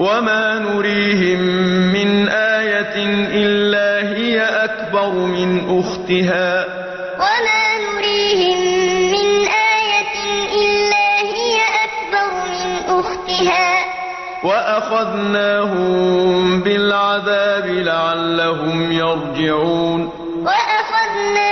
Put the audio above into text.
وَمَا نُرِيهِم مِّنْ آيَةٍ إِلَّا هِيَ أَكْبَرُ مِنْ أُخْتِهَا ۖ وَمَا نُرِيهِم مِّنْ آيَةٍ إِلَّا هِيَ أَكْبَرُ مِنْ أُخْتِهَا ۖ وَأَخَذْنَاهُم بِالْعَذَابِ لَعَلَّهُمْ يَرْجِعُونَ وَأَخَذْنَاهُم